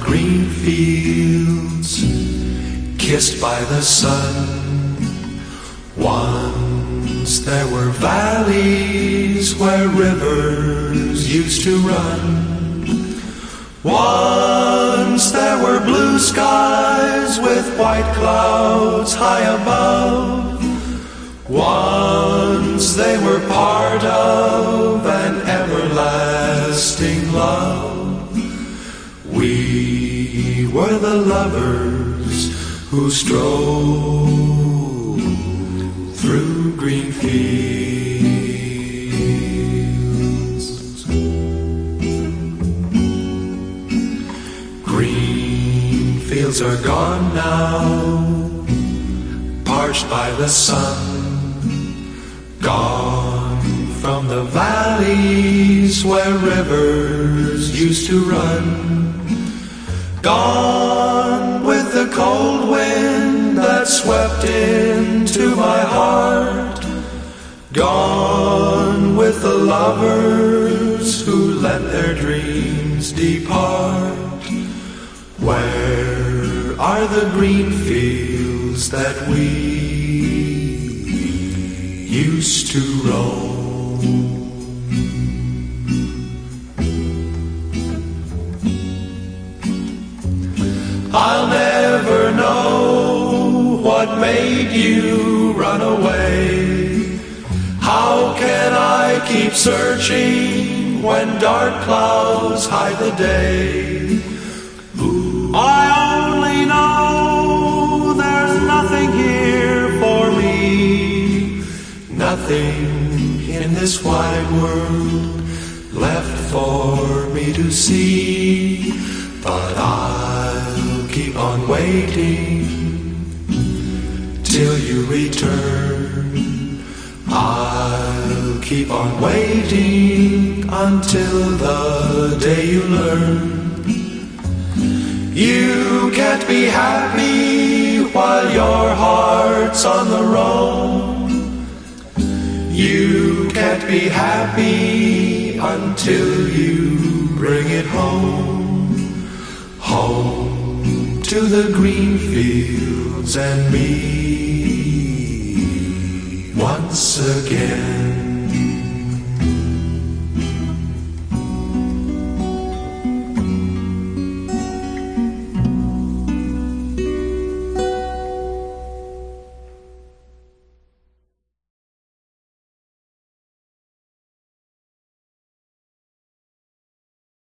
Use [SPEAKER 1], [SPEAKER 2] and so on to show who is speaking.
[SPEAKER 1] green fields kissed by the sun. Once there were valleys where rivers used to run. Once there were blue skies with white clouds high above. Once they were part of were the lovers who strolled through green fields. Green fields are gone now, parched by the sun. Gone from the valleys where rivers used to run. Gone that swept into my heart. Gone with the lovers who let their dreams depart. Where are the green fields that we used to roam. I'll what made you run away. How can I keep searching when dark clouds hide the day? I only know there's nothing here for me. Nothing in this wide world left for me to see. But I'll keep on waiting return. I'll keep on waiting until the day you learn. You can't be happy while your heart's on the roam. You can't be happy until you bring it home. Home to the green fields and me once again.